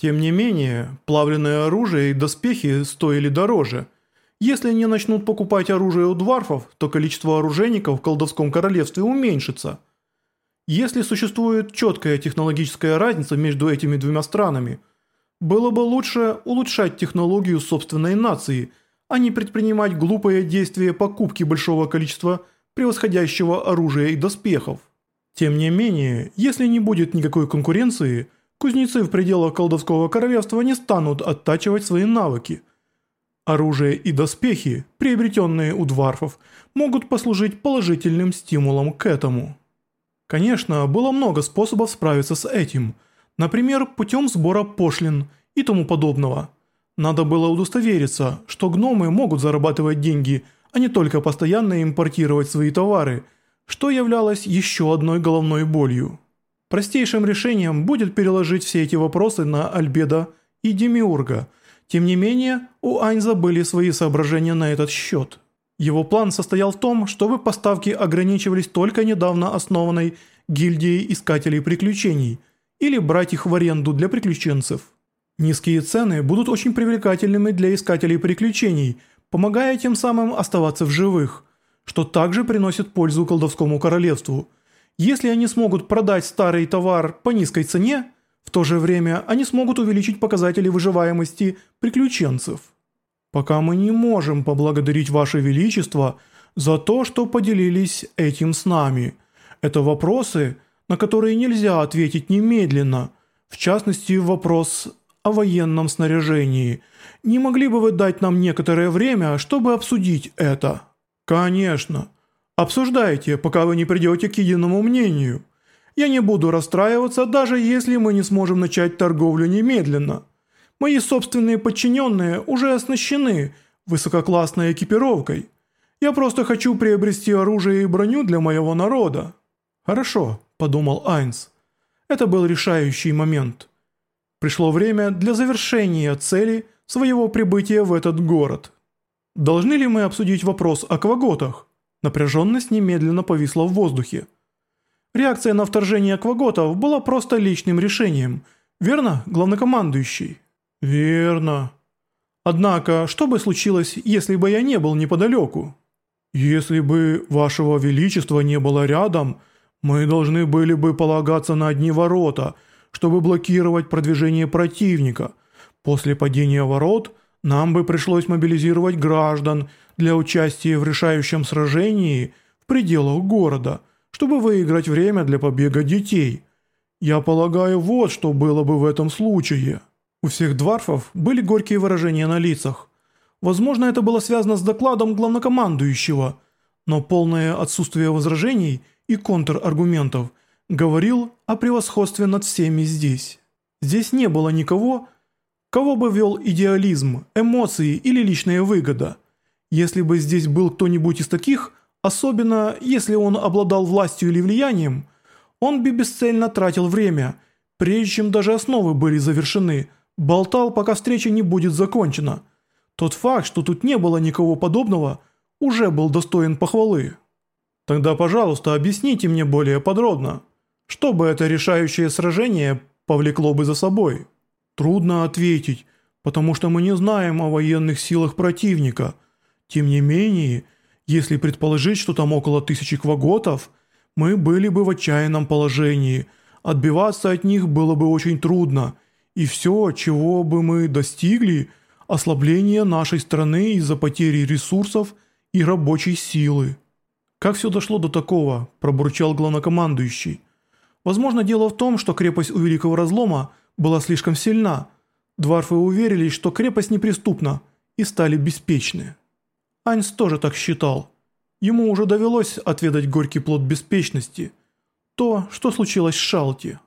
Тем не менее, плавленное оружие и доспехи стоили дороже. Если они начнут покупать оружие у дварфов, то количество оружейников в колдовском королевстве уменьшится. Если существует четкая технологическая разница между этими двумя странами, было бы лучше улучшать технологию собственной нации, а не предпринимать глупые действия покупки большого количества превосходящего оружия и доспехов. Тем не менее, если не будет никакой конкуренции, кузнецы в пределах колдовского королевства не станут оттачивать свои навыки. Оружие и доспехи, приобретенные у дварфов, могут послужить положительным стимулом к этому. Конечно, было много способов справиться с этим, например, путем сбора пошлин и тому подобного. Надо было удостовериться, что гномы могут зарабатывать деньги, а не только постоянно импортировать свои товары – что являлось еще одной головной болью. Простейшим решением будет переложить все эти вопросы на Альбеда и Демиурга. Тем не менее, у Айнза были свои соображения на этот счет. Его план состоял в том, чтобы поставки ограничивались только недавно основанной гильдией искателей приключений или брать их в аренду для приключенцев. Низкие цены будут очень привлекательными для искателей приключений, помогая тем самым оставаться в живых – что также приносит пользу колдовскому королевству. Если они смогут продать старый товар по низкой цене, в то же время они смогут увеличить показатели выживаемости приключенцев. Пока мы не можем поблагодарить Ваше Величество за то, что поделились этим с нами. Это вопросы, на которые нельзя ответить немедленно, в частности вопрос о военном снаряжении. Не могли бы вы дать нам некоторое время, чтобы обсудить это?» «Конечно. Обсуждайте, пока вы не придете к единому мнению. Я не буду расстраиваться, даже если мы не сможем начать торговлю немедленно. Мои собственные подчиненные уже оснащены высококлассной экипировкой. Я просто хочу приобрести оружие и броню для моего народа». «Хорошо», – подумал Айнс. Это был решающий момент. Пришло время для завершения цели своего прибытия в этот город. Должны ли мы обсудить вопрос о кваготах? Напряженность немедленно повисла в воздухе. Реакция на вторжение кваготов была просто личным решением. Верно, главнокомандующий? Верно. Однако, что бы случилось, если бы я не был неподалеку? Если бы вашего величества не было рядом, мы должны были бы полагаться на одни ворота, чтобы блокировать продвижение противника. После падения ворот – нам бы пришлось мобилизировать граждан для участия в решающем сражении в пределах города, чтобы выиграть время для побега детей. Я полагаю, вот что было бы в этом случае». У всех дварфов были горькие выражения на лицах. Возможно, это было связано с докладом главнокомандующего, но полное отсутствие возражений и контраргументов говорил о превосходстве над всеми здесь. Здесь не было никого, Кого бы вел идеализм, эмоции или личная выгода? Если бы здесь был кто-нибудь из таких, особенно если он обладал властью или влиянием, он бы бесцельно тратил время, прежде чем даже основы были завершены, болтал, пока встреча не будет закончена. Тот факт, что тут не было никого подобного, уже был достоин похвалы. Тогда, пожалуйста, объясните мне более подробно, что бы это решающее сражение повлекло бы за собой?» Трудно ответить, потому что мы не знаем о военных силах противника. Тем не менее, если предположить, что там около тысячи кваготов, мы были бы в отчаянном положении. Отбиваться от них было бы очень трудно. И все, чего бы мы достигли, ослабление нашей страны из-за потери ресурсов и рабочей силы. «Как все дошло до такого?» – пробурчал главнокомандующий. «Возможно, дело в том, что крепость у Великого Разлома – была слишком сильна. Дварфы уверились, что крепость неприступна, и стали беспечны. Айнс тоже так считал. Ему уже довелось отведать горький плод беспечности. То, что случилось с Шалти.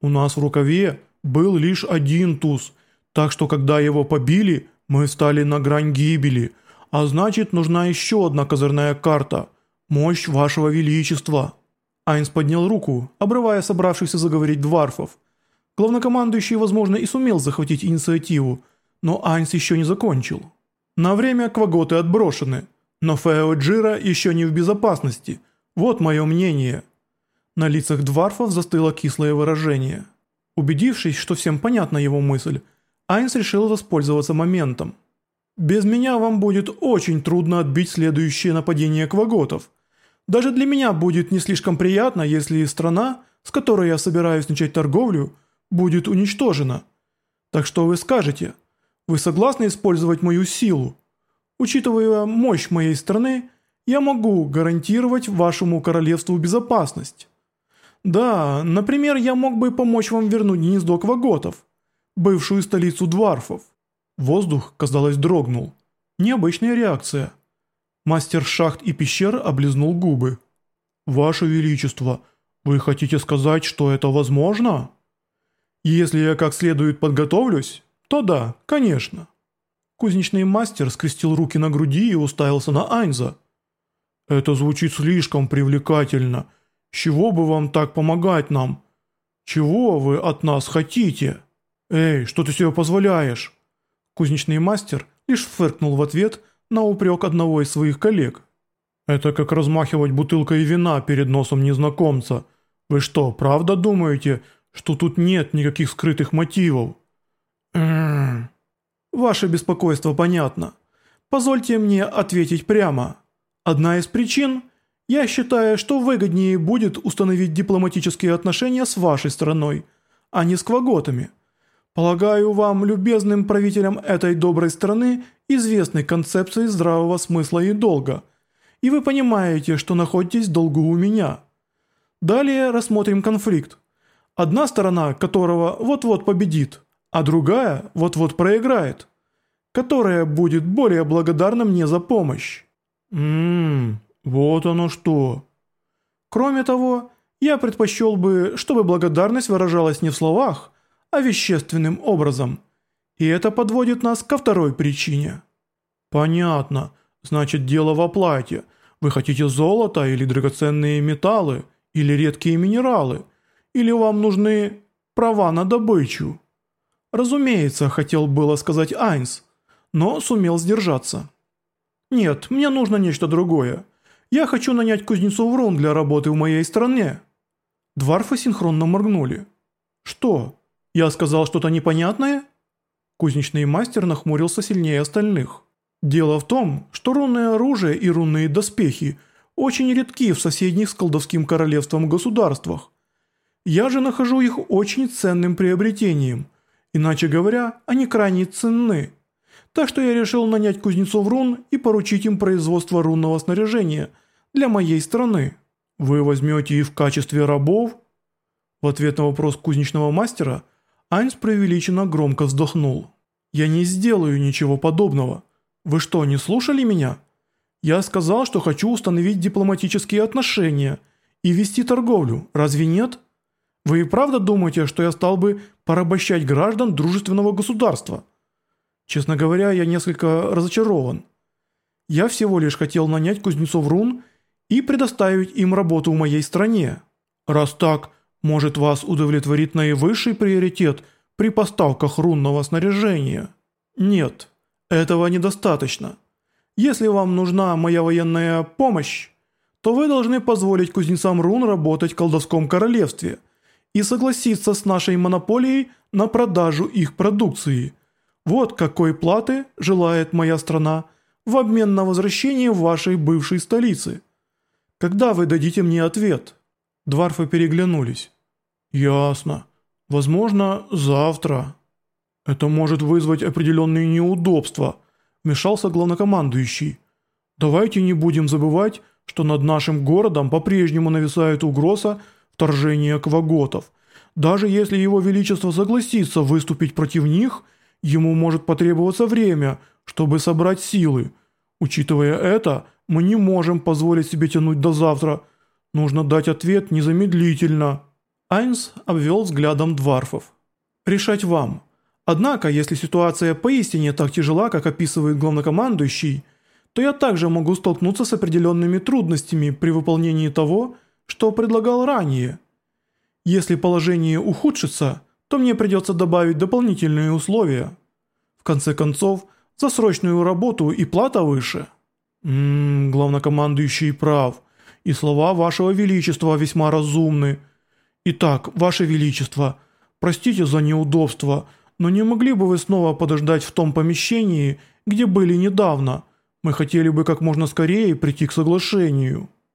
У нас в рукаве был лишь один туз, так что когда его побили, мы стали на грань гибели, а значит нужна еще одна козырная карта – мощь вашего величества. Айнс поднял руку, обрывая собравшихся заговорить дварфов – Главнокомандующий, возможно, и сумел захватить инициативу, но Айнс еще не закончил. На время кваготы отброшены, но Фео Джира еще не в безопасности. Вот мое мнение. На лицах дварфов застыло кислое выражение. Убедившись, что всем понятна его мысль, Айнс решил воспользоваться моментом. «Без меня вам будет очень трудно отбить следующее нападение кваготов. Даже для меня будет не слишком приятно, если страна, с которой я собираюсь начать торговлю, будет уничтожена. Так что вы скажете, вы согласны использовать мою силу? Учитывая мощь моей страны, я могу гарантировать вашему королевству безопасность. Да, например, я мог бы помочь вам вернуть гнездо кваготов, бывшую столицу дварфов. Воздух, казалось, дрогнул. Необычная реакция. Мастер шахт и пещер облизнул губы. «Ваше Величество, вы хотите сказать, что это возможно?» «Если я как следует подготовлюсь, то да, конечно». Кузнечный мастер скрестил руки на груди и уставился на Айнза. «Это звучит слишком привлекательно. Чего бы вам так помогать нам? Чего вы от нас хотите? Эй, что ты себе позволяешь?» Кузнечный мастер лишь фыркнул в ответ на упрек одного из своих коллег. «Это как размахивать бутылкой вина перед носом незнакомца. Вы что, правда думаете, что тут нет никаких скрытых мотивов?» «Ммм...» «Ваше беспокойство понятно. Позвольте мне ответить прямо. Одна из причин, я считаю, что выгоднее будет установить дипломатические отношения с вашей страной, а не с кваготами. Полагаю, вам, любезным правителям этой доброй страны, известны концепции здравого смысла и долга, и вы понимаете, что находитесь долгу у меня. Далее рассмотрим конфликт, одна сторона которого вот-вот победит, а другая вот-вот проиграет, которая будет более благодарна мне за помощь. Ммм, вот оно что. Кроме того, я предпочел бы, чтобы благодарность выражалась не в словах, а вещественным образом. И это подводит нас ко второй причине. Понятно. Значит, дело в оплате. Вы хотите золото или драгоценные металлы, или редкие минералы, или вам нужны права на добычу. Разумеется, хотел было сказать Айнс, но сумел сдержаться. Нет, мне нужно нечто другое. Я хочу нанять кузнецов рун для работы в моей стране. Дварфы синхронно моргнули. Что? Я сказал что-то непонятное? Кузнечный мастер нахмурился сильнее остальных. Дело в том, что рунное оружие и рунные доспехи очень редки в соседних с колдовским королевством государствах. Я же нахожу их очень ценным приобретением. Иначе говоря, они крайне ценны. Так что я решил нанять кузнецов рун и поручить им производство рунного снаряжения для моей страны. Вы возьмете их в качестве рабов? В ответ на вопрос кузнечного мастера Айнс преувеличенно громко вздохнул. «Я не сделаю ничего подобного. Вы что, не слушали меня? Я сказал, что хочу установить дипломатические отношения и вести торговлю, разве нет? Вы и правда думаете, что я стал бы порабощать граждан дружественного государства? Честно говоря, я несколько разочарован. Я всего лишь хотел нанять кузнецов рун и предоставить им работу в моей стране. Раз так, может вас удовлетворит наивысший приоритет при поставках рунного снаряжения? Нет. Этого недостаточно. Если вам нужна моя военная помощь, то вы должны позволить кузнецам рун работать в колдовском королевстве и согласиться с нашей монополией на продажу их продукции. Вот какой платы желает моя страна в обмен на возвращение вашей бывшей столицы. Когда вы дадите мне ответ?» Дварфы переглянулись. «Ясно. Возможно, завтра». «Это может вызвать определенные неудобства», – вмешался главнокомандующий. «Давайте не будем забывать, что над нашим городом по-прежнему нависает угроза вторжения кваготов. Даже если его величество согласится выступить против них, ему может потребоваться время, чтобы собрать силы. Учитывая это, мы не можем позволить себе тянуть до завтра. Нужно дать ответ незамедлительно». Айнс обвел взглядом дварфов. «Решать вам». Однако, если ситуация поистине так тяжела, как описывает главнокомандующий, то я также могу столкнуться с определенными трудностями при выполнении того, что предлагал ранее. Если положение ухудшится, то мне придется добавить дополнительные условия. В конце концов, за срочную работу и плата выше. Ммм, главнокомандующий прав, и слова вашего величества весьма разумны. Итак, ваше величество – простите за неудобство, но не могли бы вы снова подождать в том помещении, где были недавно? Мы хотели бы как можно скорее прийти к соглашению».